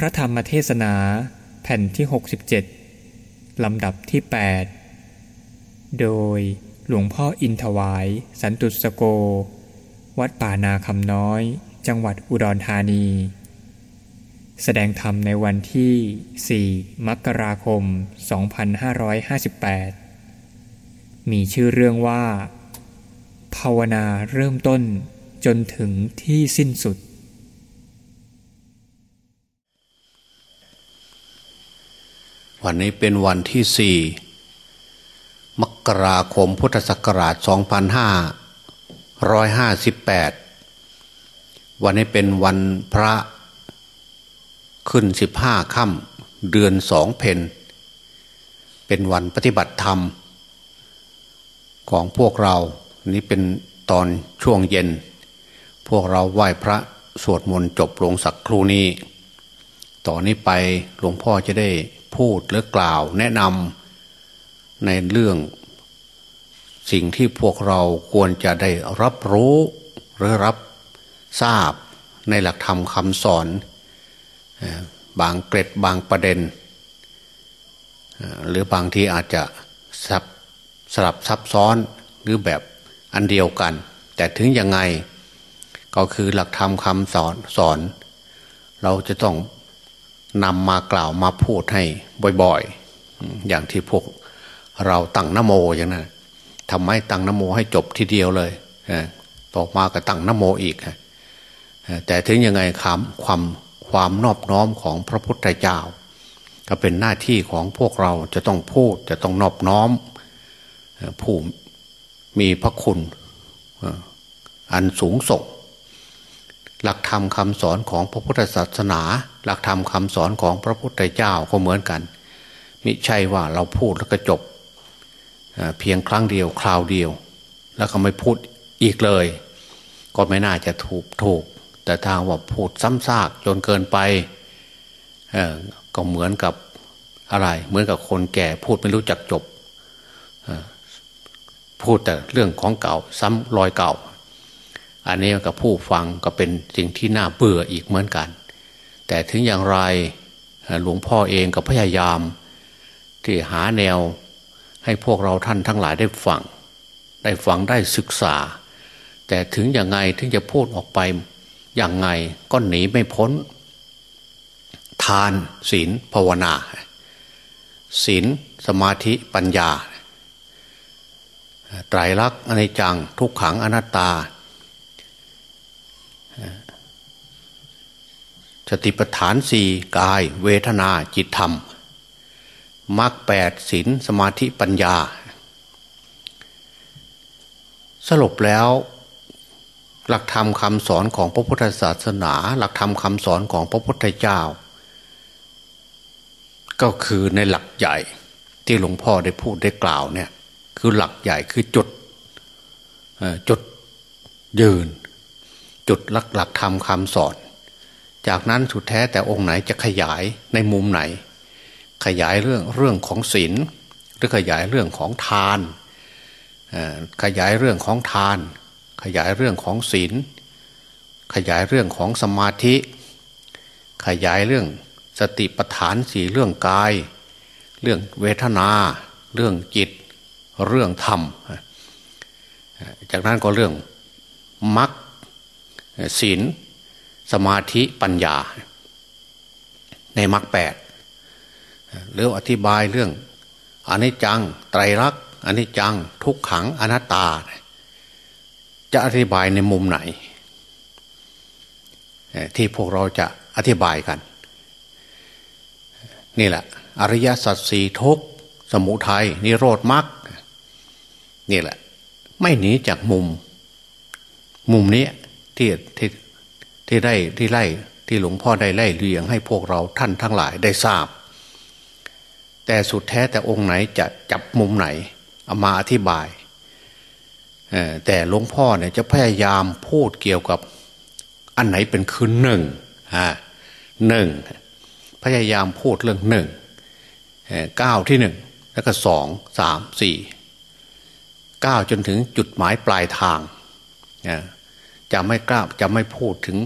พระธรรมเทศนาแผ่นที่ 67 ลำดับที่ 8 โดยหลวงพ่ออินทวาย สันตุสโก วัดป่านาคำน้อย จังหวัดอุดรธานี แสดงธรรมในวันที่ 4 มกราคม 2558 มีชื่อเรื่องว่า ภาวนาเริ่มต้นจนถึงที่สิ้นสุด วันนี้เป็นวันที่สี่มกราคมพุทธศักราช 2558 วันนี้เป็นวันพระขึ้น 15ค่ำเดือนสองเพนเป็นวันปฏิบัติธรรม ของพวกเรา นี้เป็นตอนช่วงเย็น พวกเราไหว้พระสวดมนต์จบลงสักครู่นี้ ต่อนนี้ไปหลวงพ่อจะได้ พูดหรือกล่าวแนะนำในเรื่อง สิ่งที่พวกเราควรจะได้รับรู้หรือรับทราบในหลักธรรมคำสอนบางเกร็ดบางประเด็น หรือบางทีอาจจะสับสลับซับซ้อนหรือแบบอันเดียวกัน แต่ถึงยังไงก็คือหลักธรรมคำสอนสอน เราจะต้อง นำมากล่าวมาพูดให้บ่อยๆ อย่างที่พวกเราตั้งนโมอย่างนั้นทำไมตั้งนโมให้จบทีเดียวเลยต่อมาก็ตั้งนโมอีกแต่ถึงยังไงความความความนอบน้อมของพระพุทธเจ้า ก็เป็นหน้าที่ของพวกเราจะต้องพูดจะต้องนอบน้อมผู้มีพระคุณอันสูงส่ง หลักธรรมคำสอนของพระพุทธศาสนา หลักธรรมคำสอนของพระพุทธเจ้าก็เหมือนกัน มิใช่ว่าเราพูดแล้วก็จบเพียงครั้งเดียวคราวเดียว แล้วก็ไม่พูดอีกเลย ก็ไม่น่าจะถูกถูก แต่ทางว่าพูดซ้ำซากจนเกินไปก็เหมือนกับอะไร เหมือนกับคนแก่พูดไม่รู้จักจบพูดแต่เรื่องของเก่า ซ้ำรอยเก่า อันนี้กับผู้ฟังก็เป็นสิ่งที่น่าเบื่ออีกเหมือนกัน แต่ถึงอย่างไรหลวงพ่อเองก็พยายาม ที่หาแนวให้พวกเราท่านทั้งหลายได้ฟัง ได้ฟังได้ศึกษา แต่ถึงอย่างไงถึงจะพูดออกไปอย่างไงก็หนีไม่พ้น ทานศีลภาวนาศีลสมาธิปัญญา ไตรลักษณ์อนิจจังทุกขังอนัตตา สติปัฏฐานสี่กาย เวทนาจิตธรรมมรรคแปดศีลสมาธิปัญญา สรุปแล้ว หลักธรรมคำสอนของพระพุทธศาสนา หลักธรรมคำสอนของพระพุทธเจ้า ก็คือในหลักใหญ่ที่หลวงพ่อได้พูดได้กล่าวเนี่ยคือหลักใหญ่คือจุดจุดยืน จุดหลักหลักธรรมคำสอน จากนั้นสุดแท้แต่องค์ไหนจะขยายในมุมไหน ขยายเรื่องเรื่องของศีลหรือขยายเรื่องของทาน ขยายเรื่องของทาน ขยายเรื่องของศีลขยายเรื่องของสมาธิ ขยายเรื่องสติปัฏฐานสี่เรื่องกาย เรื่องเวทนา เรื่องจิต เรื่องธรรม จากนั้นก็เรื่องมรรคศีล สมาธิปัญญา ในมรรคแปดหรืออธิบายเรื่องอนิจจัง ไตรลักษณ์อนิจจัง ทุกขังอนัตตา จะอธิบายในมุมไหน ที่พวกเราจะอธิบายกัน นี่แหละ อริยสัจสี่ทุกสมุทัยนิโรธมรรคนี่แหละ ไม่หนีจากมุม มุมนี้ที่ที่ ที่ได้ที่ไล่ที่หลวงพ่อได้ไล่เลียงให้พวกเราท่านทั้งหลายได้ทราบ แต่สุดแท้แต่องค์ไหนจะจับมุมไหนเอามาอธิบายแต่หลวงพ่อเนี่ยจะพยายามพูดเกี่ยวกับอันไหนเป็นคือหนึ่งหนึ่งพยายามพูดเรื่องหนึ่งเก้าที่หนึ่งแล้วก็สองสามสี่เก้าจนถึงจุดหมายปลายทาง จะไม่กล้าจะไม่พูดถึง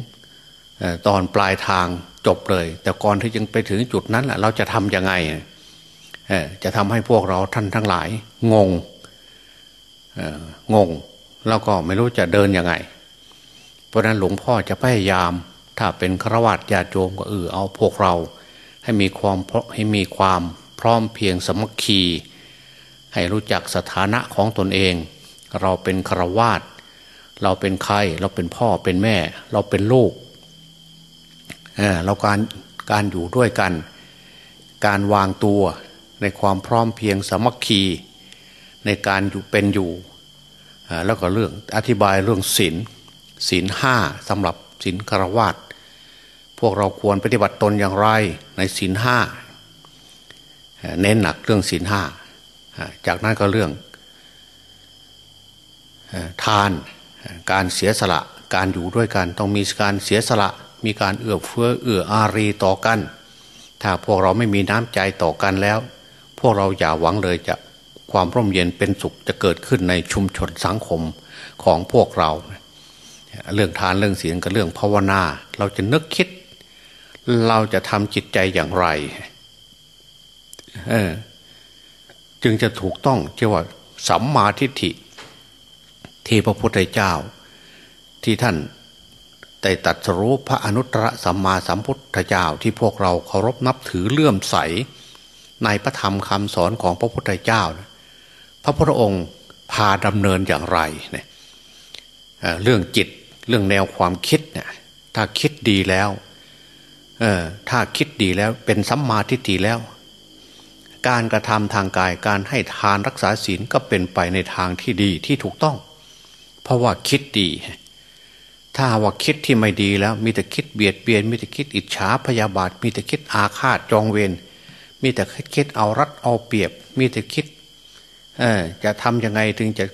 ตอนปลายทางจบเลย แต่ก่อนที่ยังไปถึงจุดนั้นเราจะทำยังไงจะทำให้พวกเราท่านทั้งหลาย งงงง แล้วก็ไม่รู้จะเดินยังไง เพราะนั้นหลวงพ่อจะพยายาม ถ้าเป็นฆราวาสญาติโยมก็เออเอาพวกเรา ให้มีความให้มีความพร้อมเพียงสมัคคี ให้รู้จักสถานะของตนเอง เราเป็นฆราวาส เราเป็นใคร เราเป็นพ่อเป็นแม่ เราเป็นลูกเเราการการอยู่ด้วยกัน การวางตัวในความพร้อมเพียงสมัคคีในการอยู่เป็นอยู่แล้วก็เรื่องอธิบายเรื่องศีลศีลห้าสำหรับศีลคารวะพวกเราควรปฏิบัติตนอย่างไรในศีลห้าเน้นหนักเรื่องศีลห้าจากนั้นก็เรื่องทาน การเสียสละการอยู่ด้วยกัน ต้องมีการเสียสละ มีการเอื้อเฟื้อเอื้ออารีต่อกัน ถ้าพวกเราไม่มีน้ำใจต่อกันแล้ว พวกเราอย่าหวังเลยจะความร่มเย็นเป็นสุขจะเกิดขึ้นในชุมชนสังคมของพวกเรา เรื่องทานเรื่องศีลกับเรื่องภาวนา เราจะนึกคิด เราจะทำจิตใจอย่างไรจึงจะถูกต้องเรียกว่าสัมมาทิฏฐิ ที่พระพุทธเจ้า ที่ท่านได้ตัดสรู้พระอนุตตรสัมมาสัมพุทธเจ้าที่พวกเราเคารพนับถือเลื่อมใส ในพระธรรมคำสอนของพระพุทธเจ้าพระพุทธองค์พาดำเนินอย่างไรเนี่ยเรื่องจิตเรื่องแนวความคิดเนี่ยถ้าคิดดีแล้วถ้าคิดดีแล้วเป็นสัมมาทิฏฐิแล้ว การกระทำทางกายการให้ทานรักษาศีลก็เป็นไปในทางที่ดีที่ถูกต้อง เพราะว่าคิดดี ถ้าว่าคิดที่ไม่ดีแล้ว มีแต่คิดเบียดเบียน มีแต่คิดอิจฉาพยาบาท มีแต่คิดอาฆาตจองเวรมีแต่คิดเอารัดเอาเปรียบ มีแต่คิดจะทำยังไงถึงจะ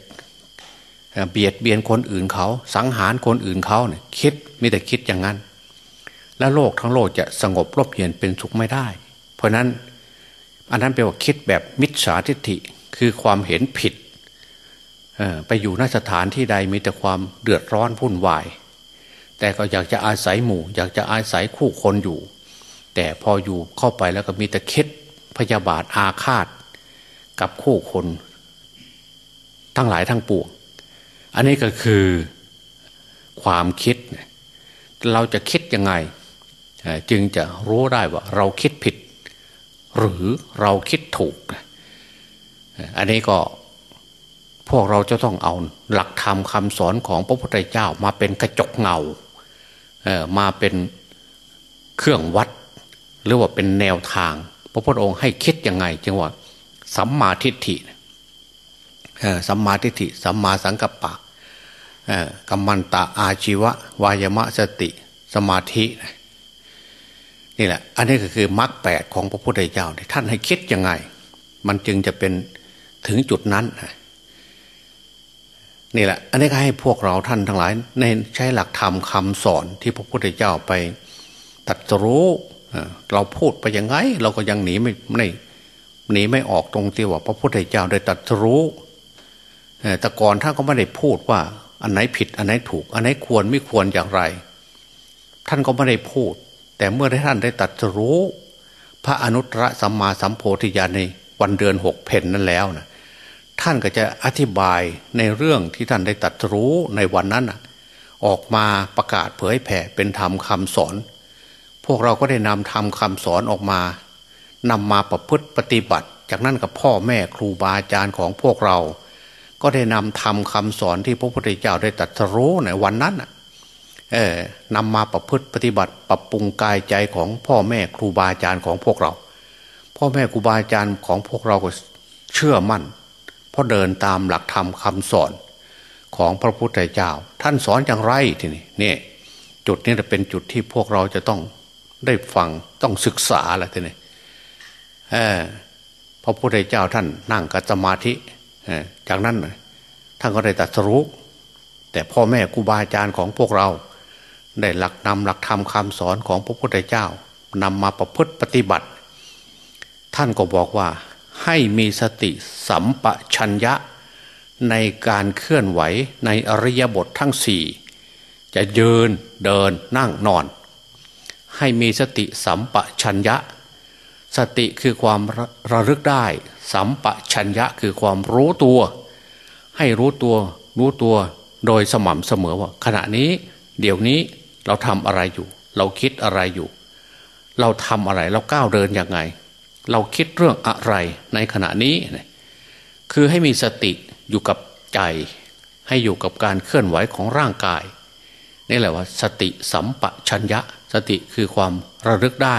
เบียดเบียนคนอื่นเขา สังหารคนอื่นเขาเนี่ยคิดมีแต่คิดอย่างนั้น แล้วโลกทั้งโลกจะสงบรบเย็นเป็นสุขไม่ได้ เพราะนั้นอันนั้นแปลว่าคิดแบบมิจฉาทิฏฐิคือความเห็นผิด ไปอยู่นสถานที่ใดมีแต่ความเดือดร้อนวุ่นวาย แต่ก็อยากจะอาศัยหมู่ อยากจะอาศัยคู่คนอยู่ แต่พออยู่เข้าไปแล้วก็มีแต่คิดพยาบาทอาฆาต กับคู่คน ทั้งหลายทั้งปวงอันนี้ก็คือความคิด เราจะคิดยังไง จึงจะรู้ได้ว่าเราคิดผิด หรือเราคิดถูก อันนี้ก็ พวกเราจะต้องเอาหลักธรรมคำสอนของพระพุทธเจ้ามาเป็นกระจกเงามาเป็นเครื่องวัด หรือว่าเป็นแนวทาง พระพุทธองค์ให้คิดยังไงจึงว่าสัมมาทิฏฐิสัมมาทิฏฐิสัมมาสังกัปปะกัมมันตะอาชีวะ วายมะสติ สมาธินี่แหละ อันนี้ก็คือมรรคแปดของพระพุทธเจ้าท่านให้คิดยังไง มันจึงจะเป็นถึงจุดนั้น นี่แหละ อันนี้ก็ให้พวกเราท่านทั้งหลายในใช้หลักธรรมคาสอนที่พระพุทธเจ้าไปตัดรู้เราพูดไปยังไง เราก็ยังหนีไม่ไม่หนีไม่ออกตรงที่ว่าพระพุทธเจ้าได้ตัดรู้แต่ก่อนท่านก็ไม่ได้พูดว่า อันไหนผิด อันไหนถูก อันไหนควรไม่ควรอย่างไร ท่านก็ไม่ได้พูด แต่เมื่อท่านได้ตัดรู้ พระอนุตตรสัมมาสัมโพธิญาณในวันเดือนหกเพนนั้นแล้วนะ ท่านก็จะอธิบายในเรื่องที่ท่านได้ตัดรู้ในวันนั้นออกมาประกาศเผยแผ่เป็นธรรมคำสอน พวกเราก็ได้นำธรรมคำสอนออกมานำมาประพฤติปฏิบัติ จากนั้นกับพ่อแม่ครูบาอาจารย์ของพวกเรา ก็ได้นำธรรมคำสอนที่พระพุทธเจ้าได้ตัดรู้ในวันนั้นเออนำมาประพฤติปฏิบัติ ปรับปรุงกายใจของพ่อแม่ครูบาอาจารย์ของพวกเรา พ่อแม่ครูบาอาจารย์ของพวกเราก็เชื่อมั่น พราะเดินตามหลักธรรมคำสอนของพระพุทธเจ้า ท่านสอนอย่างไรทีนี้เนี่ยจุดนี้จะเป็นจุดที่พวกเราจะต้องได้ฟังต้องศึกษาแหละทีนี้พระพุทธเจ้าท่านนั่งกัสมาธิจากนั้นท่านก็ได้ตัดรู้แต่พ่อแม่ครูบาอาจารย์ของพวกเรา ได้หลักนำหลักธรรมคำสอนของพระพุทธเจ้านำมาประพฤติปฏิบัติ ท่านก็บอกว่า ให้มีสติสัมปชัญญะ ในการเคลื่อนไหวในอริยบททั้งสี่จะยืนเดินนั่งนอน ให้มีสติสัมปชัญญะ สติคือความระระลึกได้ สัมปชัญญะคือความรู้ตัว ให้รู้ตัวรู้ตัวโดยสม่ำเสมอว่า ขณะนี้เดี๋ยวนี้เราทำอะไรอยู่ เราคิดอะไรอยู่ เราทำอะไรเราก้าวเดินยังไง เราคิดเรื่องอะไรในขณะนี้ คือให้มีสติอยู่กับใจ ให้อยู่กับการเคลื่อนไหวของร่างกาย นี่แหละว่า สติสัมปชัญญะ สติคือความระลึกได้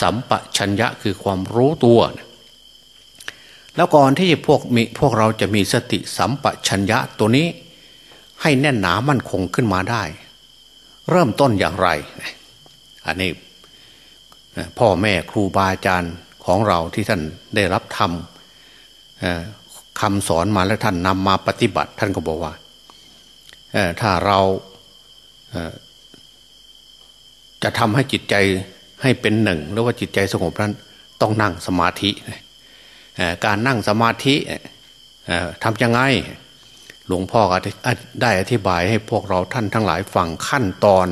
สัมปชัญญะคือความรู้ตัว แล้วก่อนที่พวกมีพวกเราจะมีสติสัมปชัญญะตัวนี้ ให้แน่นหนามั่นคงขึ้นมาได้ เริ่มต้นอย่างไร อันนี้พ่อแม่ครูบาอาจารย์ ของเราที่ท่านได้รับทำคำสอนมาแล้วท่านนำมาปฏิบัติ ท่านก็บอกว่าถ้าเราจะทำให้จิตใจให้เป็นหนึ่ง หรือว่าจิตใจสงบนั้นต้องนั่งสมาธิการนั่งสมาธิทำยังไง หลวงพ่อได้อธิบายให้พวกเราท่านทั้งหลายฟังขั้นตอน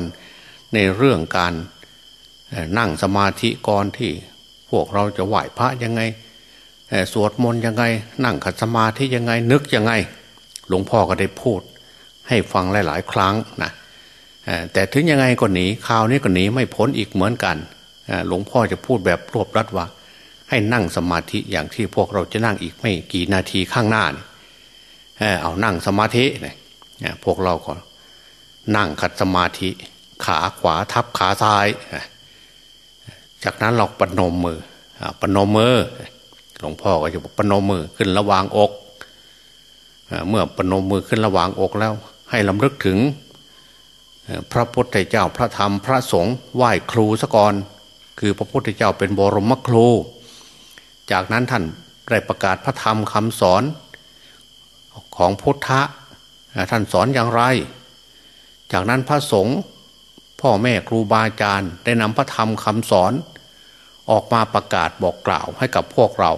ในเรื่องการนั่งสมาธิก่อนที่ พวกเราจะไหว้พระยังไงสวดมนต์ยังไง นั่งขัดสมาธิยังไงนึกยังไง หลวงพ่อก็ได้พูด ให้ฟังหลาย ๆ ครั้งนะแต่ถึงยังไงก็หนีคราวนี้ก็หนีไม่พ้นอีกเหมือนกันหลวงพ่อจะพูดแบบรวบรัดว่า ให้นั่งสมาธิอย่างที่พวกเราจะนั่งอีกไม่กี่นาทีข้างหน้าเอานั่งสมาธิเนี่ยพวกเราก็นั่งขัดสมาธิ ขาขวาทับขาซ้าย จากนั้นเราปนมมือปนมมือหลวงพ่อก็จะบอกปนมมือขึ้นระวางอกเมื่อปนมมือขึ้นระวางอกแล้ว ให้ลำลึกถึง พระพุทธเจ้าพระธรรมพระสงฆ์ไหว้ครูซะก่อนคือพระพุทธเจ้าเป็นบรมครู จากนั้นท่านได้ประกาศพระธรรมคำสอนของพุทธะท่านสอนอย่างไร จากนั้นพระสงฆ์พ่อแม่ครูบาอาจารย์ได้นำพระธรรมคำสอน ออกมาประกาศบอกกล่าวให้กับพวกเรา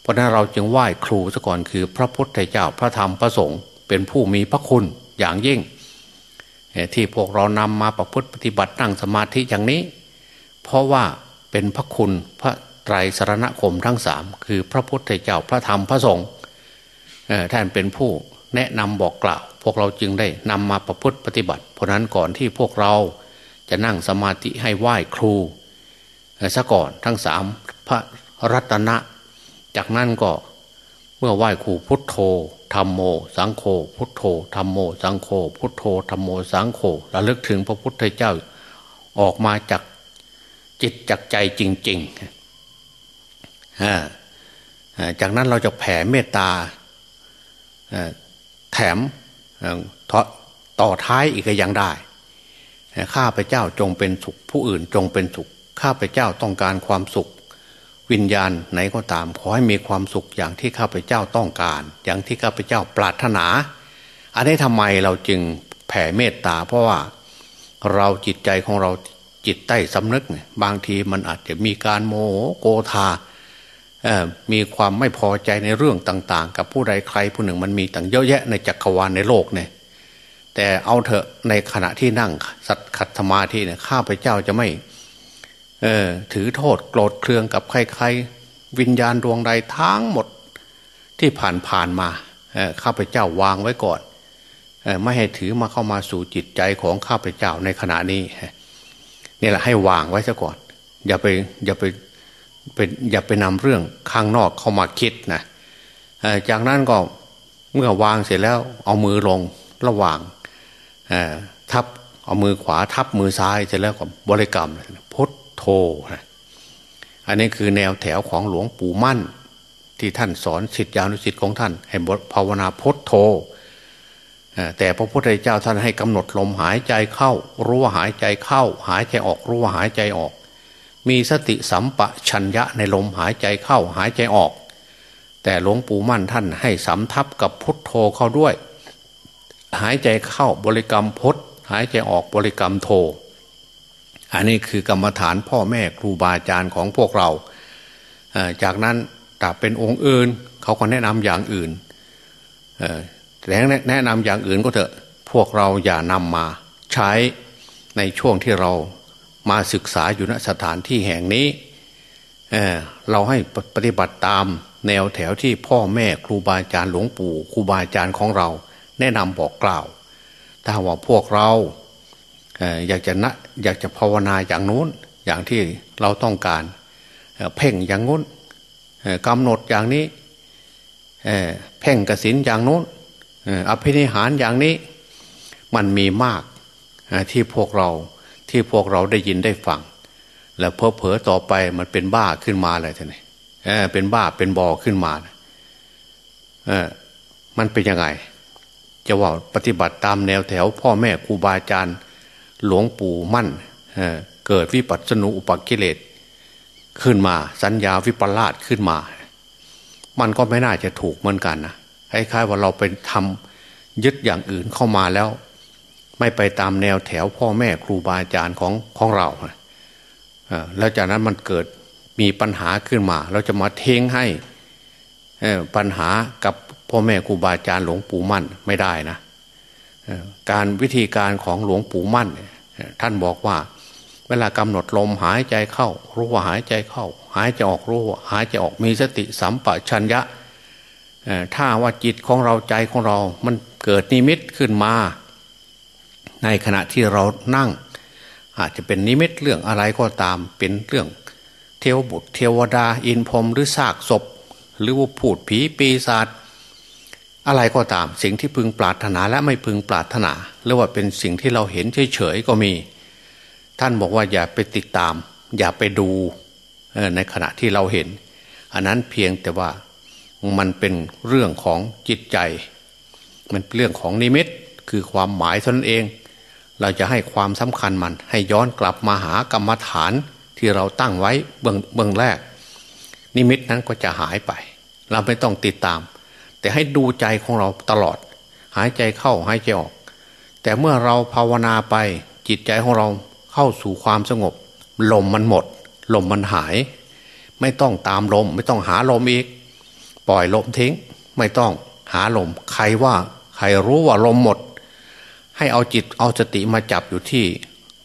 เพราะนั้นเราจึงไหว้ครูซะก่อนคือพระพุทธเจ้าพระธรรมพระสงฆ์เป็นผู้มีพระคุณอย่างยิ่ง ที่พวกเรานำมาประพฤติปฏิบัตินั่งสมาธิอย่างนี้ เพราะว่าเป็นพระคุณพระไตรสรณคมทั้งสามคือพระพุทธเจ้าพระธรรมพระสงฆ์ท่านเป็นผู้แนะนำบอกกล่าว พวกเราจึงได้นำมาประพฤติปฏิบัติ เพราะนั้นก่อนที่พวกเราจะนั่งสมาธิให้ไหว้ครู ซะก่อนทั้งสามพระรัตนะ จากนั้นก็เมื่อไหว้ครูพุทโธธรรมโม สังโฆพุทโธธรรมโม สังโฆพุทโธธรรมโม สังโฆระลึกถึงพระพุทธเจ้าออกมาจากจิตจากใจจริงๆจากนั้นเราจะแผ่เมตตาแถมต่อท้ายอีกอย่างได้ข้าพเจ้าจงเป็นสุขผู้อื่นจงเป็นสุข ข้าพเจ้าต้องการความสุข วิญญาณไหนก็ตาม ขอให้มีความสุขอย่างที่ข้าพเจ้าต้องการ อย่างที่ข้าพเจ้าปรารถนา อันนี้ทำไมเราจึงแผ่เมตตา เพราะว่าเราจิตใจของเราจิตใต้สำนึกเนี่ยบางทีมันอาจจะมีการโมโหโกธามีความไม่พอใจในเรื่องต่าง ๆ กับผู้ใดใครผู้หนึ่งมันมีต่างเยอะแยะในจักรวาลในโลกเนี่ยแต่เอาเถอะในขณะที่นั่งสัตขัดสมาธิเนี่ยข้าพเจ้าจะไม่ เออถือโทษโกรธเคืองกับใครๆ วิญญาณดวงใดทั้งหมดที่ผ่านผ่านมาข้าพเจ้าวางไว้ก่อนไม่ให้ถือมาเข้ามาสู่จิตใจของข้าพเจ้าในขณะนี้นี่แหละให้วางไว้ซะก่อน อย่าไปอย่าไปเป็นอย่าไปนำเรื่องข้างนอกเข้ามาคิดนะจากนั้นก็เมื่อวางเสร็จแล้วเอามือลงระหว่างทับเอามือขวาทับมือซ้ายเสร็จแล้วก็บริกรรมพุท โธอันนี้คือแนวแถวของหลวงปู่มั่น ที่ท่านสอนสิทธิานุสิทธิ์ของท่านให้บทภาวนาพุทโธแต่พระพุทธเจ้าท่านให้กำหนดลมหายใจเข้า รู้ว่าหายใจเข้า หายใจออกรู้ว่าหายใจออก มีสติสัมปะชัญญะในลมหายใจเข้าหายใจออก แต่หลวงปู่มั่นท่านให้สำทับกับพุทโธเข้าด้วย หายใจเข้าบริกรรมพุทหายใจออกบริกรรมโธ อันนี้คือกรรมฐานพ่อแม่ครูบาอาจารย์ของพวกเรา จากนั้นถ้าเป็นองค์อื่นเขาก็แนะนำอย่างอื่นแต่แนะนำอย่างอื่นก็เถอะ พวกเราอย่านำมาใช้ในช่วงที่เรามาศึกษาอยู่ณสถานที่แห่งนี้เเราให้ปฏิบัติตามแนวแถวที่พ่อแม่ครูบาอาจารย์หลวงปู่ครูบาอาจารย์ของเรา แนะนำบอกกล่าว ถ้าว่าพวกเรา อยากจะนะอยากจะภาวนาอย่างนู้นอย่างที่เราต้องการ เพ่งอย่างนู้นกำหนดอย่างนี้เพ่งกสินอย่างนู้นอภินิหารอย่างนี้ มันมีมากที่พวกเราที่พวกเราได้ยินได้ฟัง แล้วเพอเพอต่อไปมันเป็นบ้าขึ้นมาเลยท่านนี่เป็นบ้าเป็นบอขึ้นมาเออมันเป็นยังไง จะว่าปฏิบัติตามแนวแถวพ่อแม่ครูบาอาจารย์ หลวงปู่มั่นเเกิดวิปัสสนุอุปกิเลสขึ้นมา สัญญาวิปลาสขึ้นมา มันก็ไม่น่าจะถูกเหมือนกันนะคล้ายๆว่าเราไปทำยึดอย่างอื่นเข้ามาแล้ว ไม่ไปตามแนวแถวพ่อแม่ครูบาอาจารย์ของของเราแล้วจากนั้นมันเกิดมีปัญหาขึ้นมา เราจะมาเทงให้ปัญหากับพ่อแม่ครูบาอาจารย์หลวงปู่มั่นไม่ได้นะการวิธีการของหลวงปู่มั่น ท่านบอกว่า เวลากำหนดลมหายใจเข้า รู้ว่าหายใจเข้า หายใจออกรู้ว่าหายใจออกมีสติสัมปชัญญะถ้าว่าจิตของเราใจของเรา มันเกิดนิมิตขึ้นมา ในขณะที่เรานั่ง อาจจะเป็นนิมิตเรื่องอะไรก็ตามเป็นเรื่อง เทวบุตรเทวดาอินพรมหรือซากศพ หรือว่าพูดผีปีศาจ อะไรก็ตามสิ่งที่พึงปรารถนาและไม่พึงปรารถนาหรือว่าเป็นสิ่งที่เราเห็นเฉยๆก็มี ท่านบอกว่าอย่าไปติดตาม อย่าไปดูในขณะที่เราเห็น อันนั้นเพียงแต่ว่ามันเป็นเรื่องของจิตใจ มันเรื่องของนิมิตคือความหมายเท่านั้นเอง เราจะให้ความสำคัญมันให้ย้อนกลับมาหากรรมฐานที่เราตั้งไว้เบื้องเบื้องแรก นิมิตนั้นก็จะหายไป เราไม่ต้องติดตาม แต่ให้ดูใจของเราตลอด หายใจเข้าหายใจออก แต่เมื่อเราภาวนาไปจิตใจของเราเข้าสู่ความสงบ ลมมันหมด ลมมันหาย ไม่ต้องตามลม ไม่ต้องหาลมอีก ปล่อยลมทิ้ง ไม่ต้องหาลม ใครว่า ใครรู้ว่าลมหมด ให้เอาจิตเอาสติมาจับอยู่ที่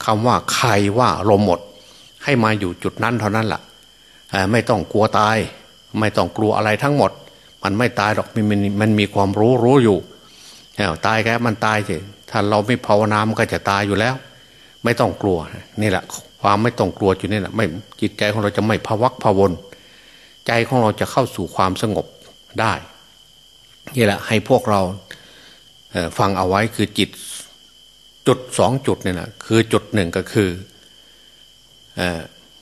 คำว่าใครว่าลมหมด ให้มาอยู่จุดนั้นเท่านั้นแหละไม่ต้องกลัวตาย ไม่ต้องกลัวอะไรทั้งหมด มันไม่ตายหรอกมันมันมีความรู้รู้อยู่ตายแค่มันตายสิถ้าเราไม่ภาวนามันก็จะตายอยู่แล้ว ไม่ต้องกลัวนี่แหละ ความไม่ต้องกลัวอยู่นี่แหละไม่จิตใจของเราจะไม่พวักพวน ใจของเราจะเข้าสู่ความสงบได้นี่แหละ ให้พวกเราฟังเอาไว้คือจิตจุดสองจุดเนี่ยนะคือจุดหนึ่งก็คือ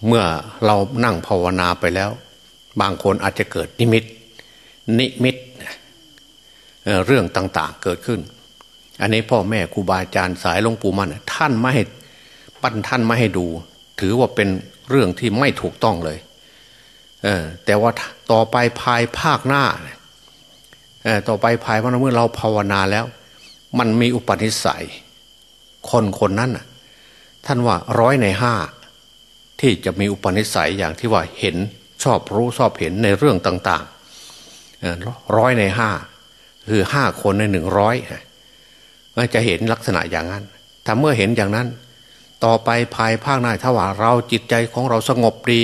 เมื่อเรานั่งภาวนาไปแล้ว บางคนอาจจะเกิดนิมิต นิมิตเรื่องต่าง ๆ เกิดขึ้น อันนี้พ่อแม่ครูบาอาจารย์สายหลวงปู่มันท่านไม่ให้ปั้นท่านไม่ให้ดู ถือว่าเป็นเรื่องที่ไม่ถูกต้องเลยเออแต่ว่าต่อไปภายภาคหน้าเออต่อไปภายภาคหน้าเมื่อเราภาวนาแล้ว มันมีอุปนิสัย คนคนนั้นท่านว่าร้อยในห้าที่จะมีอุปนิสัยอย่างที่ว่าเห็นชอบรู้ชอบเห็นในเรื่องต่างๆ ร้อยในห้าคือห้าคนในหนึ่งร้อยจะเห็นลักษณะอย่างนั้นถ้าเมื่อเห็นอย่างนั้น ต่อไปภายภาคหน้าถ้าว่าเราจิตใจของเราสงบดี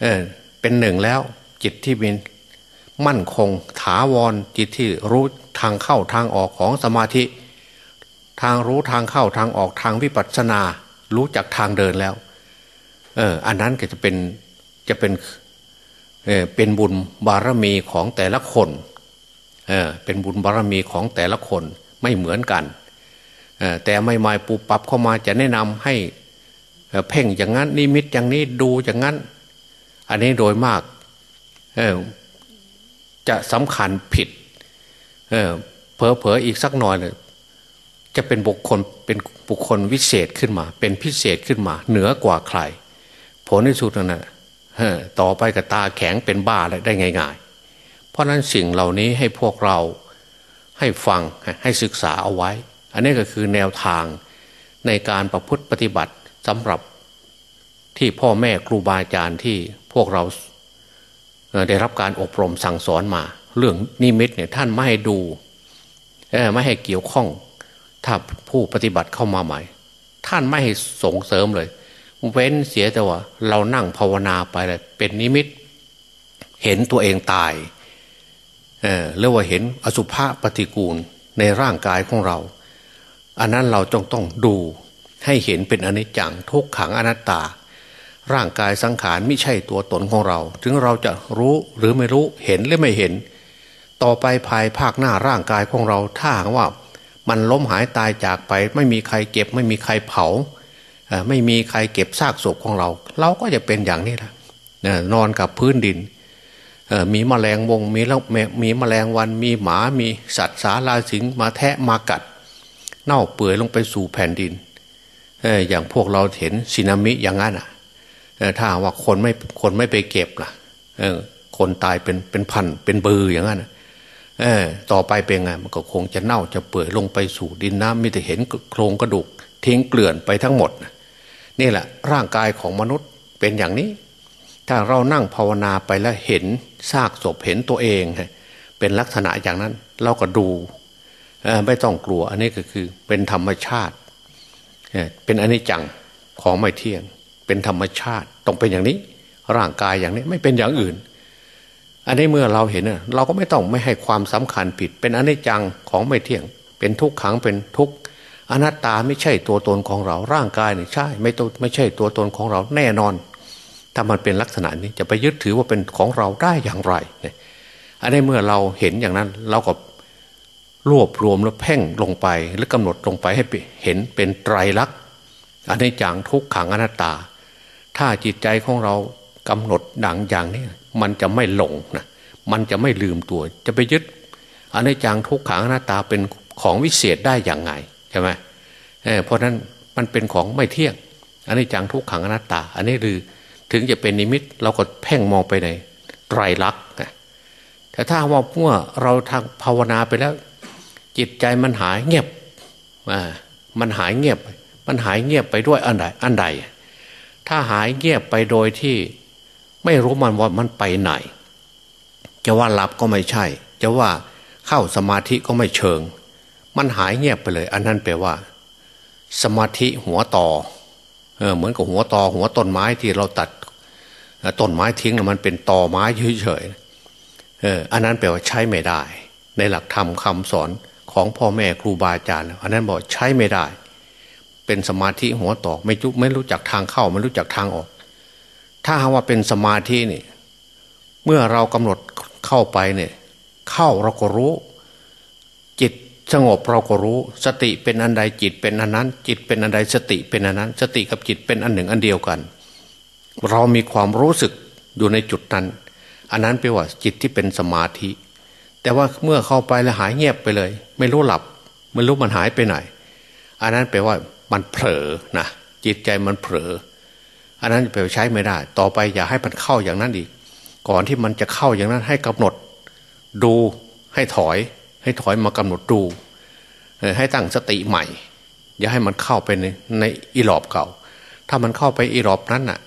เเป็นหนึ่งแล้ว จิตที่เป็นมั่นคง ถาวรจิตที่รู้ทางเข้าทางออกของสมาธิ ทางรู้ทางเข้าทางออกทางวิปัสสนา รู้จักทางเดินแล้ว เอออันนั้นก็จะเป็นจะเป็น เป็นบุญบารมีของแต่ละคนเเป็นบุญบารมีของแต่ละคนไม่เหมือนกันแต่ไม่ไม่ปูปรับเข้ามาจะแนะนำให้เพ่งอย่างนั้นนิมิตอย่างนี้ดูอย่างนั้น อันนี้โดยมากจะสำคัญผิดเออเพอเพออีกสักหน่อยเลยจะเป็นบุคคลเป็นบุคคลวิเศษขึ้นมา เป็นพิเศษขึ้นมา เหนือกว่าใคร ผลที่สุดนั่นแหะ ต่อไปกับตาแข็งเป็นบ้าได้ง่าย ๆ เพราะนั้นสิ่งเหล่านี้ให้พวกเราให้ฟังให้ศึกษาเอาไว้ อันนี้ก็คือแนวทางในการประพฤติปฏิบัติสำหรับที่พ่อแม่ครูบาอาจารย์ที่พวกเราได้รับการอบรมสั่งสอนมา เรื่องนิมิตเนี่ยท่านไม่ให้ดูไม่ให้เกี่ยวข้อง ถ้าผู้ปฏิบัติเข้ามาใหม่ ท่านไม่ให้ส่งเสริมเลย เว้นเสียแต่ว่า เรานั่งภาวนาไปเลยเป็นนิมิต เห็นตัวเองตายเออหรือว่าเห็นอสุภะปฏิกูลในร่างกายของเรา อันนั้นเราจงต้องดูให้เห็นเป็นอนิจจังทุกขังอนัตตา ร่างกายสังขารไม่ใช่ตัวตนของเรา ถึงเราจะรู้หรือไม่รู้เห็นหรือไม่เห็น ต่อไปภายภาคหน้าร่างกายของเราถ้าหากว่า มันล้มหายตายจากไป ไม่มีใครเก็บ ไม่มีใครเผา ไม่มีใครเก็บซากศพของเรา เราก็จะเป็นอย่างนี้ละนอนกับพื้นดินมีมแมลงวงมีแล้วมีมแมลงวันมีหมามีสัตว์สาราสิงมาแทะมากัด เน่าเปื่อยลงไปสู่แผ่นดินอย่างพวกเราเห็นสึนามิอย่างนั้นอะถ้าว่าคนไม่คนไม่ไปเก็บล่ะคนตายเป็นเป็นพันเป็นเบืออย่างนั้นต่อไปเป็นไงมันก็คงจะเน่าจะเปื่อยลงไปสู่ดินน้ำมีแต่เห็นโครงกระดูกทิ้งเกลื่อนไปทั้งหมดนี่ นี่แหละร่างกายของมนุษย์เป็นอย่างนี้ ถ้าเรานั่งภาวนาไปแล้วเห็นซากศพเห็นตัวเอง เป็นลักษณะอย่างนั้นเราก็ดูไม่ต้องกลัวอันนี้ก็คือเป็นธรรมชาติ เป็นอนิจจังของไม่เที่ยง เป็นธรรมชาติต้องเป็นอย่างนี้ ร่างกายอย่างนี้ไม่เป็นอย่างอื่น อันนี้เมื่อเราเห็นเราก็ไม่ต้องไม่ให้ความสำคัญผิด เป็นอนิจจังของไม่เที่ยง เป็นทุกขังเป็นทุก อนัตตาไม่ใช่ตัวตนของเราร่างกายเนี่ยใช่ ไม่ตัวไม่ใช่ตัวตนของเราแน่นอน ถ้ามันเป็นลักษณะนี้จะไปยึดถือว่าเป็นของเราได้อย่างไรเนี่ยอันนี้เมื่อเราเห็นอย่างนั้นเราก็รวบรวมแล้วเพ่งลงไปหรือกำหนดลงไปให้เห็นเป็นไตรลักษณ์อันนี้จังทุกขังอนัตตา ถ้าจิตใจของเรากำหนดดังอย่างนี้มันจะไม่หลงนะมันจะไม่ลืมตัว จะไปยึดอันนี้จังทุกขังอนัตตาเป็นของวิเศษได้อย่างไง ใช่ไหมเเพราะนั้นมันเป็นของไม่เที่ยง อันนี้จังทุกขังอนัตตา อันนี้คือถึงจะเป็นนิมิตเราก็เพ่งมองไปในไตรลักษณ์แต่ถ้าว่าเมื่อเราทางภาวนาไปแล้ว จิตใจมันหายเงียบมันหายเงียบ มันหายเงียบไปด้วยอันใดอันใด ถ้าหายเงียบไปโดยที่ไม่รู้มันว่ามันไปไหน จะว่าหลับก็ไม่ใช่ จะว่าเข้าสมาธิก็ไม่เชิง มันหายเงียบไปเลย อันนั้นแปลว่า สมาธิหัวต่อเออเหมือนกับหัวต่อหัวต้นไม้ที่เราตัดต้นไม้ทิ้งมันเป็นต่อไม้เฉยๆเอออันนั้นแปลว่าใช้ไม่ได้ ในหลักธรรมคาสอนของพ่อแม่ครูบาอาจารย์อันนั้นบอกใช้ไม่ได้ เป็นสมาธิหัวต่อไม่จุไม่รู้จักทางเข้าไม่รู้จักทางออก ถ้าว่าเป็นสมาธินี่เมื่อเรากำหนดเข้าไปเนี่ย เข้าเราก็รู้ จิต สงบเราก็รู้ สติเป็นอันใดจิตเป็นอันนั้น จิตเป็นอันใดสติเป็นอันนั้น สติกับจิตเป็นอันหนึ่งอันเดียวกัน เรามีความรู้สึกอยู่ในจุดนั้น อันนั้นแปลว่าจิตที่เป็นสมาธิ แต่ว่าเมื่อเข้าไปแล้วหายเงียบไปเลย ไม่รู้หลับไม่รู้มันหายไปไหน อันนั้นแปลว่ามันเผลอนะจิตใจมันเผลออันนั้นแปลว่าใช้ไม่ได้ ต่อไปอย่าให้มันเข้าอย่างนั้นอีก ก่อนที่มันจะเข้าอย่างนั้นให้กำหนด ดูให้ถอย ให้ถอยมากำหนดดูให้ตั้งสติใหม่ อย่าให้มันเข้าไปในในอีหลอบเก่า ถ้ามันเข้าไปอีหลอบนั้นน่ะ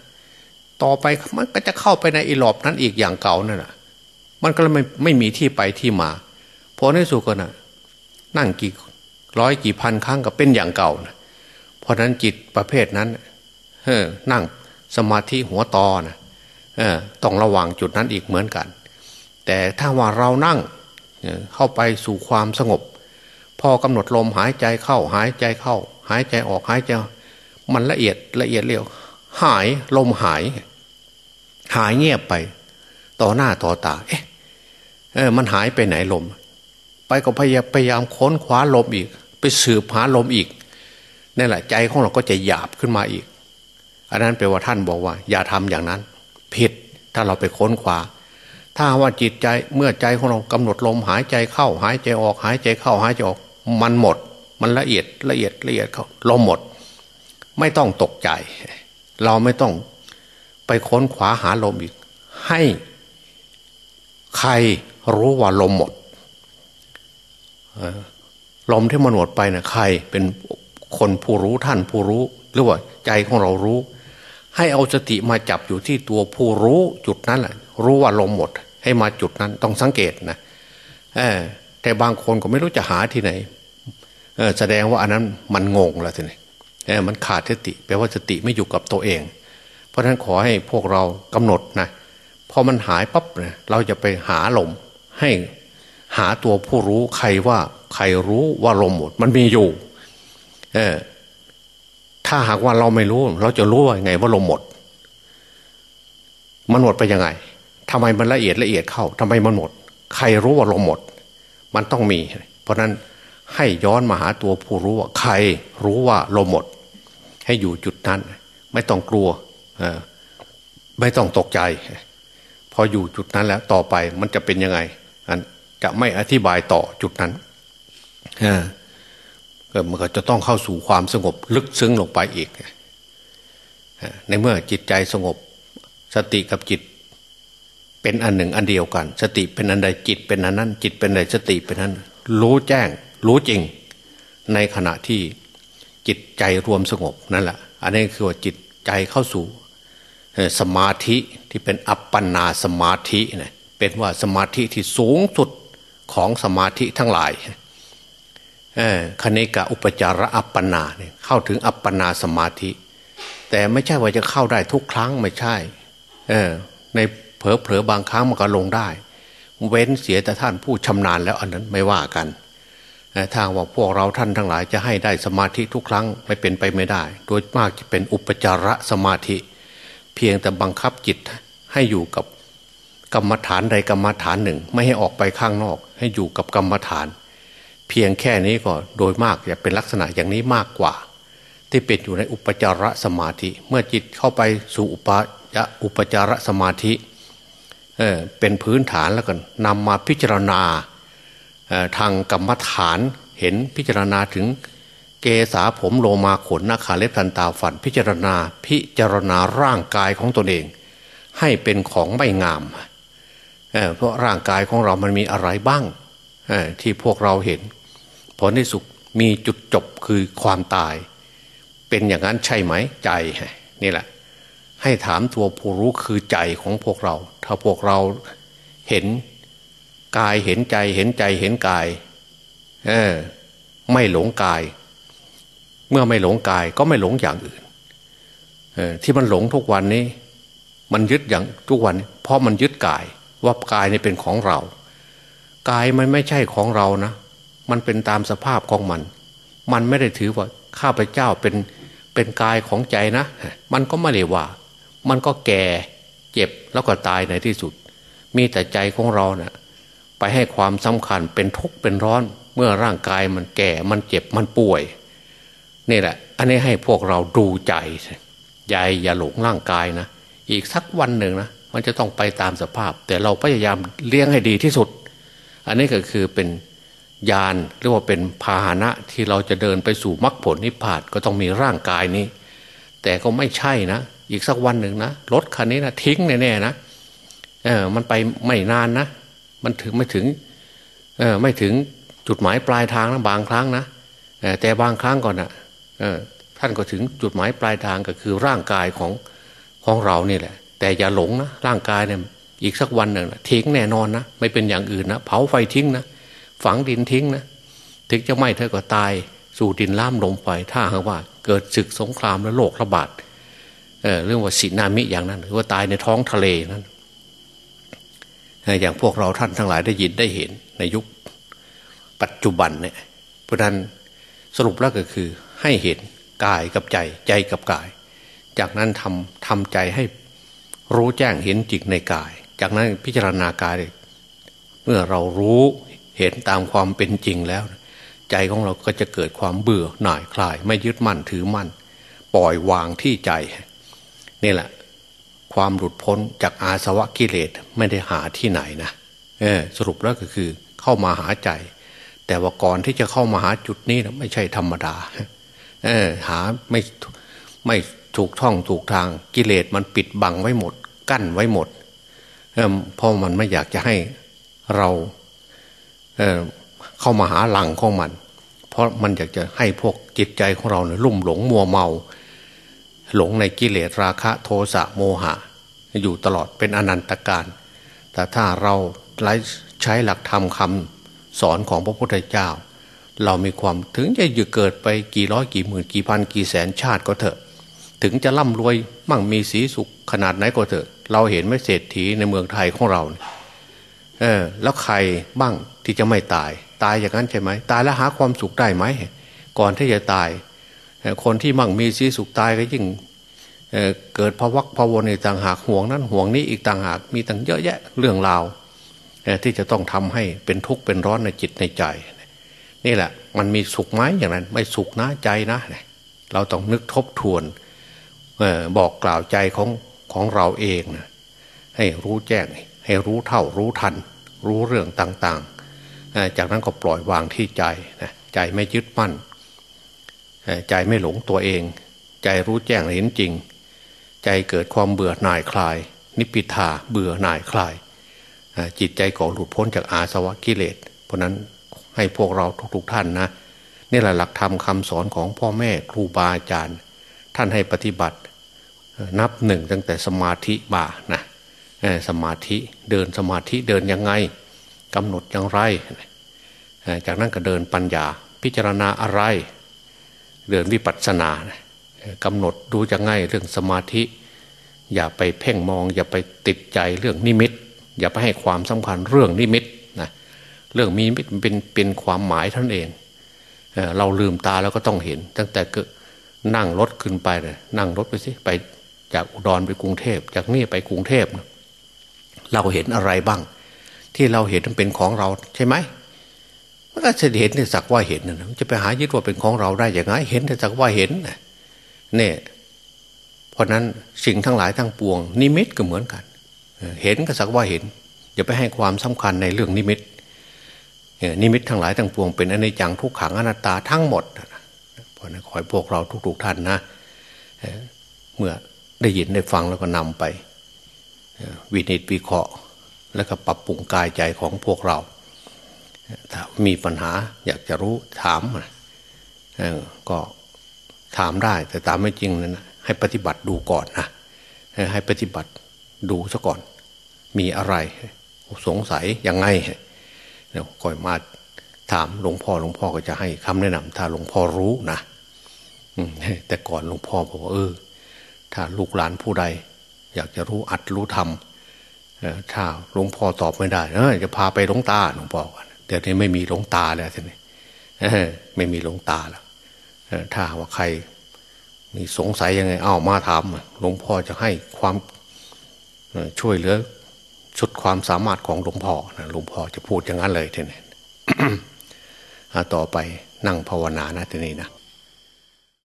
ต่อไปมันก็จะเข้าไปในอีหลอบนั้นอีกอย่างเก่านั่นแหะมันก็ไม่ไม่มีที่ไปที่มาพอในสุกันนะนั่งกี่ร้อยกี่พันครั้งก็เป็นอย่างเก่านะเพราะนั้นจิตประเภทนั้นเออนั่งสมาธิหัวตอนะเออต้องระวังจุดนั้นอีกเหมือนกัน แต่ถ้าว่าเรานั่ง เข้าไปสู่ความสงบ พอกำหนดลมหายใจเข้าหายใจเข้า หายใจออกหายใจมันละเอียดละเอียดเร็วหายลมหาย หายเงียบไป ต่อหน้าต่อตา เอ๊ะเออมันหายไปไหนลม ไปก็พยายามพยายามค้นคว้าลมอีก ไปสืบหาลมอีกนี่แหละใจของเราก็จะหยาบขึ้นมาอีก อันนั้นแปลว่าท่านบอกว่า อย่าทำอย่างนั้น ผิดถ้าเราไปค้นคว้า ถ้าว่าจิตใจเมื่อใจของเรากำหนดลมหายใจเข้าหายใจออกหายใจเข้าหายใจออก มันหมด มันละเอียดละเอียดละเอียดเขาลมหมด ไม่ต้องตกใจ เราไม่ต้องไปค้นคว้าหาลมอีก ให้ใครรู้ว่าลมหมดลมที่มันหมดไปนะ่ะใครเป็นคนผู้รู้ท่านผู้รู้ หรือว่าใจของเรารู้ ให้เอาสติมาจับอยู่ที่ตัวผู้รู้จุดนั้นแหละ รู้ว่าลมหมด ให้มาจุดนั้นต้องสังเกตนะแต่บางคนก็ไม่รู้จะหาที่ไหนแสดงว่าอันนั้นมันงงแล้วทีนี้มันขาดสติแปลว่าสติไม่อยู่กับตัวเอง เพราะฉะนั้นขอให้พวกเรากำหนดนะพอมันหายปั๊บเนี่ยเราจะไปหาลมให้หาตัวผู้รู้ใครว่าใครรู้ว่าลมหมด มันมีอยู่ เออถ้าหากว่าเราไม่รู้ เราจะรู้ว่าไงว่าลมหมด มันหมดไปยังไง ทำไมมันละเอียดละเอียดเข้าทำไมมันหมด ใครรู้ว่าลมหมด มันต้องมี เพราะนั้นให้ย้อนมาหาตัวผู้รู้ว่าใครรู้ว่าลมหมด ให้อยู่จุดนั้น ไม่ต้องกลัวไม่ต้องตกใจ พออยู่จุดนั้นแล้วต่อไปมันจะเป็นยังไงอันจะไม่อธิบายต่อจุดนั้นก็มันก็จะต้องเข้าสู่ความสงบลึกซึ้งลงไปอีกในเมื่อจิตใจสงบ สติกับจิต เป็นอันหนึ่งอันเดียวกัน สติเป็นอันใดจิตเป็นอันนั้น จิตเป็นใดสติเป็นนั้น รู้แจ้ง รู้จริง ในขณะที่จิตใจรวมสงบนั่นแหละอันนี้คือว่าจิตใจเข้าสู่สมาธิที่เป็นอัปปนาสมาธิเนี่ยเป็นว่าสมาธิที่สูงสุดของสมาธิทั้งหลายคณิกะอุปจาระอัปปนาเนี่ยเข้าถึงอัปปนาสมาธิ แต่ไม่ใช่ว่าจะเข้าได้ทุกครั้งไม่ใช่ใน เผลอเผลอบางครั้งมันก็ลงได้ เว้นเสียแต่ท่านผู้ชำนาญแล้วอันนั้นไม่ว่ากันถ้าว่าพวกเราท่านทั้งหลายจะให้ได้สมาธิทุกครั้งไม่เป็นไปไม่ได้ โดยมากจะเป็นอุปจาระสมาธิ เพียงแต่บังคับจิตให้อยู่กับกรรมฐานใดกรรมฐานหนึ่ง ไม่ให้ออกไปข้างนอก ให้อยู่กับกรรมฐาน เพียงแค่นี้ก็โดยมากจะเป็นลักษณะอย่างนี้มากกว่า ที่เป็นอยู่ในอุปจารสมาธิ เมื่อจิตเข้าไปสู่อุปยะอุปจารสมาธิ เเป็นพื้นฐานแล้วกันนำมาพิจารณาทางกรรมฐานเห็นพิจารณาถึงเกษาผมโลมาขนนาขาเล็บทันตาฝัน พิจารณาพิจารณาร่างกายของตนเอง ให้เป็นของไม่งามเเพราะร่างกายของเรามันมีอะไรบ้างที่พวกเราเห็นผลที่สุดมีจุดจบคือความตาย เป็นอย่างนั้นใช่ไหมใจนี่แหละ ให้ถามตัวผู้รู้คือใจของพวกเรา ถ้าพวกเราเห็นกายเห็นใจเห็นใจเห็นกาย เออ ไม่หลงกาย เมื่อไม่หลงกายก็ไม่หลงอย่างอื่น เออ ที่มันหลงทุกวันนี้ มันยึดอย่างทุกวัน เพราะมันยึดกาย ว่ากายนี่เป็นของเรา กายมันไม่ใช่ของเรานะ มันเป็นตามสภาพของมัน มันไม่ได้ถือว่าข้าพเจ้าเป็นเป็นกายของใจนะ มันก็ไม่ได้ว่า มันก็แก่เจ็บแล้วก็ตายในที่สุด มีแต่ใจของเราเนะ่ยไปให้ความสำคัญเป็นทุกข์เป็นร้อน เมื่อร่างกายมันแก่มันเจ็บมันป่วยนี่แหละ อันนี้ให้พวกเราดูใจใหญ่อย่าหลงร่างกายนะอีกสักวันหนึ่งนะมันจะต้องไปตามสภาพ แต่เราพยายามเลี้ยงให้ดีที่สุด อันนี้ก็คือเป็นยานหรือว่าเป็นพาหนะที่เราจะเดินไปสู่มรรคผลนิพพานก็ต้องมีร่างกายนี้ แต่ก็ไม่ใช่นะ อีกสักวันหนึ่งนะรถคันนี้นะทิ้งแน่ๆนะเออมันไปไม่นานนะมันถึงไม่ถึงเออไม่ถึงจุดหมายปลายทางนะบางครั้งนะแต่บางครั้งก่อนนะท่านก็ถึงจุดหมายปลายทางก็คือร่างกายของของเรานี่แหละ แต่อย่าหลงนะร่างกายเนี่ยอีกสักวันหนึ่งนะทิ้งแน่นอนนะไม่เป็นอย่างอื่นนะเผาไฟทิ้งนะฝังดินทิ้งนะถึงจะไม่เธอก็ตายสู่ดินล่ามลมไฟถ้าหากว่า เกิดศึกสงครามและโรคระบาด เรื่องว่าสินามิอย่างนั้น หรือว่าตายในท้องทะเลนั้นอย่างพวกเราท่านทั้งหลายได้ยินได้เห็นในยุคปัจจุบันเนี่ยเพราะนั้นสรุปแล้วก็คือให้เห็นกายกับใจใจกับกาย จากนั้นทำทำใจให้รู้แจ้งเห็นจริงในกาย จากนั้นพิจารณากาย เมื่อเรารู้เห็นตามความเป็นจริงแล้ว ใจของเราก็จะเกิดความเบื่อหน่ายคลาย ไม่ยึดมั่นถือมั่น ปล่อยวางที่ใจ นี่แหละ ความหลุดพ้นจากอาสวะกิเลสไม่ได้หาที่ไหนนะสรุปแล้วก็คือเข้ามาหาใจ แต่ว่าก่อนที่จะเข้ามาหาจุดนี้นะไม่ใช่ธรรมดาหาไม่ไม่ถูกท่องถูกทางกิเลสมันปิดบังไว้หมด กั้นไว้หมดเพราะมันไม่อยากจะให้เราเเข้ามาหาหลังของมัน เพราะมันอยากจะให้พวกจิตใจของเราเนี่ยลุ่มหลงมัวเมา หลงในกิเลสราคะโทสะโมหะ อยู่ตลอดเป็นอนันตการแต่ถ้าเราใช้หลักธรรมคำสอนของพระพุทธเจ้า เรามีความถึงจะอยู่เกิดไปกี่ร้อยกี่หมื่นกี่พันกี่แสนชาติก็เถอะ ถึงจะร่ำรวยมั่งมีสีสุขขนาดไหนก็เถอะ เราเห็นไม่เศรษฐีในเมืองไทยของเราเออแล้วใครบ้างที่จะไม่ตาย ตายอย่างนั้นใช่ไหมตายแล้วหาความสุขได้ไหมก่อนที่จะตาย คนที่มั่งมีสีสุขตายก็ยิ่งเเกิดภวักภวนในต่างหากห่วงนั้นห่วงนี้อีกต่างหากมีตั้งเยอะแยะเรื่องราวที่จะต้องทำให้เป็นทุกข์เป็นร้อนในจิตในใจ นี่แหละ มันมีสุขไหมอย่างนั้น ไม่สุขนะใจนะ เราต้องนึกทบทวนบอกกล่าวใจของของเราเองนะให้รู้แจ้งให้รู้เท่ารู้ทัน รู้เรื่องต่างๆ จากนั้นก็ปล่อยวางที่ใจนะใจไม่ยึดมั่น ใจไม่หลงตัวเอง ใจรู้แจ้งเห็นจริง ใจเกิดความเบื่อหน่ายคลาย นิพิทาเบื่อหน่ายคลาย จิตใจก่อหลุดพ้นจากอาสวะกิเลส เพราะนั้นให้พวกเราทุกๆท่านนะนี่แหละหลักธรรมคาสอนของพ่อแม่ครูบาอาจารย์ ท่านให้ปฏิบัตินับหนึ่งตั้งแต่สมาธิบานะสมาธิเดินสมาธิเดินยังไงกำหนดอย่างไร จากนั้นก็เดินปัญญาพิจารณาอะไร เดินวิปัสสนากำหนดดูยังไงเรื่องสมาธิ อย่าไปเพ่งมอง อย่าไปติดใจเรื่องนิมิต อย่าไปให้ความสำคัญเรื่องนิมิตนะเรื่องมีเป็นเป็นความหมายท่านเองเเราลืมตาแล้วก็ต้องเห็น ตั้งแต่ก็นั่งรถขึ้นไปเลยนั่งรถไปสิไปจากอุดรไปกรุงเทพ จากนี่ไปกรุงเทพ เราเห็นอะไรบ้าง ที่เราเห็นมันเป็นของเราใช่ไหม มันก็จะเห็นแต่สักว่าเห็นนะจะไปหายึดว่าเป็นของเราได้อย่างไงเห็นแต่สักว่าเห็นเนี่ยเพราะนั้นสิ่งทั้งหลายทั้งปวง นิมิตก็เหมือนกัน เห็นก็สักว่าเห็นอย่าไปให้ความสำคัญในเรื่องนิมิตนิมิตทั้งหลายทั้งปวงเป็นอนิจจังทุกขังอนัตตาทั้งหมดเพราะนั้นขอให้พวกเราทุก ๆท่านนะเมื่อได้ยินได้ฟังแล้วก็นำไป วินิจวิเคราะห์ แล้วก็ปรับปรุงกายใจของพวกเรา ถ้ามีปัญหาอยากจะรู้ถามก็ถามได้ แต่ตามไม่จริงนั้นให้ปฏิบัติดูก่อนนะให้ปฏิบัติดูซะก่อน มีอะไรสงสัยยังไงเดี๋ยวค่อยมาถามหลวงพ่อหลวงพ่อก็จะให้คำแนะนำถ้าหลวงพ่อรู้นะแต่ก่อนหลวงพ่อบอกว่าเออ ถ้าลูกหลานผู้ใด อยากจะรู้อัดรู้ทำถ้าหลวงพ่อตอบไม่ได้เออจะพาไปหลวงตาหลวงพ่อกัน เดี๋ยวนี้ไม่มีหลวงตาแล้วทีนี้ไม่มีหลวงตาแล้วถ้าว่าใคร มีสงสัยยังไง เอ้ามาถามหลวงพ่อจะให้ความช่วยเหลือชุดความสามารถของหลวงพ่อนะหลวงพ่อจะพูดอย่างนั้นเลยทีนี้ต่อไปนั่งภาวนานะทีนี้นะ